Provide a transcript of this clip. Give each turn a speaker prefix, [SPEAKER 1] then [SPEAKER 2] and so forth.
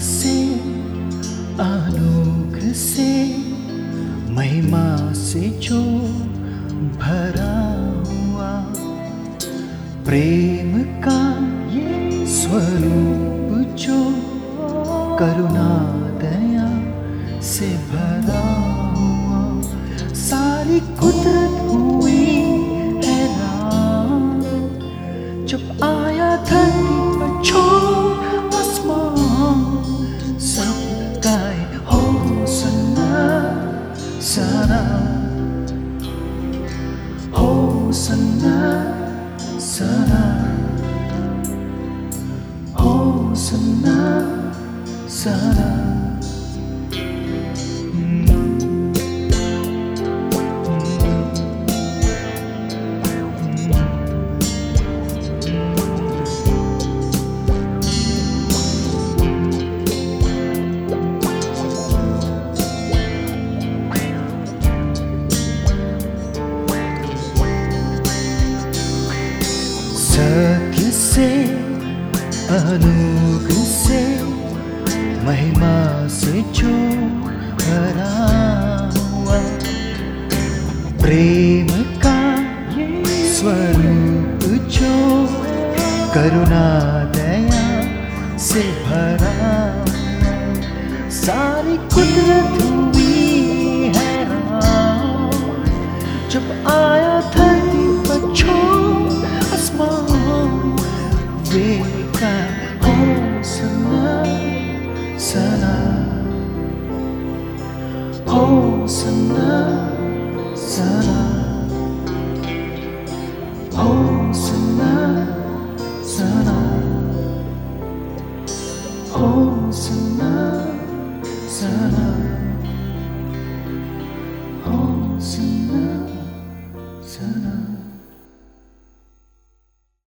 [SPEAKER 1] से, आलोक से, महिमा से जो भरा हुआ, प्रेम का ये स्वरूप जो करुणा, दया से भरा हुआ, सारी कुदरत sana. Oh sana sana. Oh sana sana. सत्य से अनुग से, महिमा से जो भरा हुआ। प्रेम का स्वरूप जो करुणा दया से भरा सारी कुदरत हुई हैरान जब आया धरती पर छोड़ Müzikten olsana sana Olsana sana Olsana sana Olsana sana